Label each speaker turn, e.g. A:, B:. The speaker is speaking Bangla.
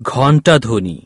A: ঘণ্টাধ্বনি